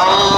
아.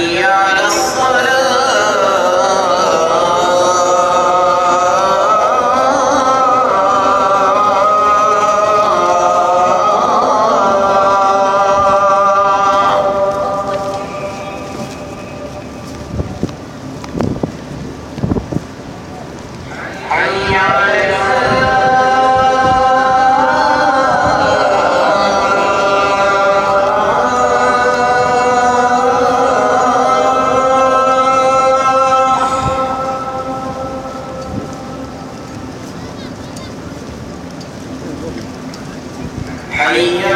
حي على حيا